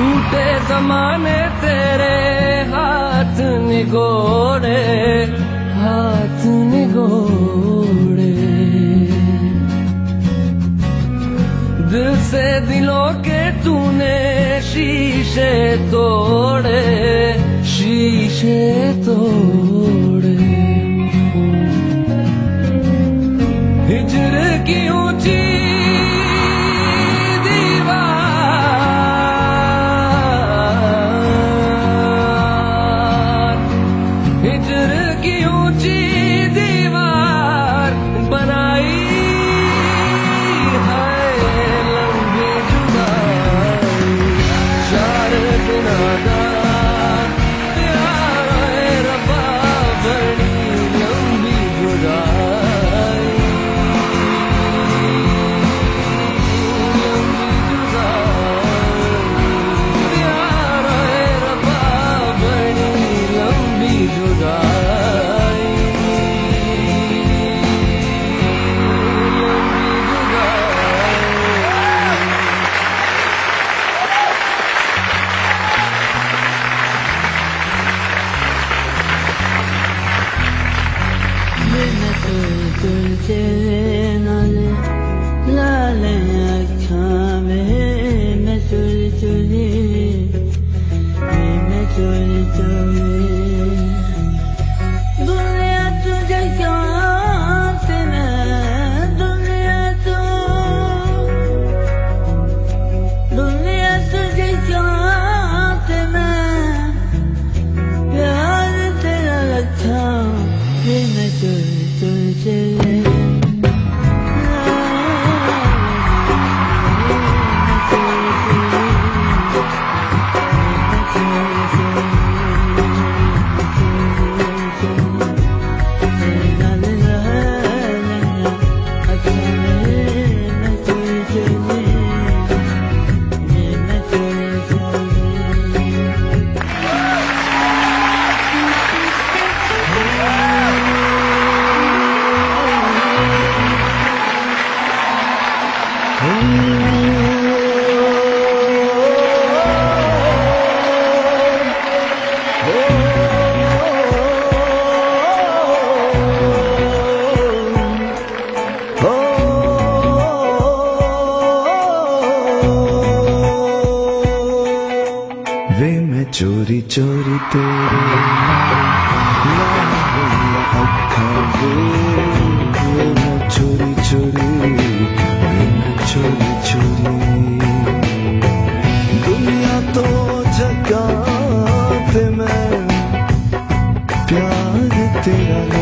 टूटे जमाने तेरे हाथ निगोड़े हाथ निगोड़े दिल से दिलों के तूने शीशे तोड़े शीशे तोड़े Türkiye, you good. चोरी चोरी तेरे अखा tirar.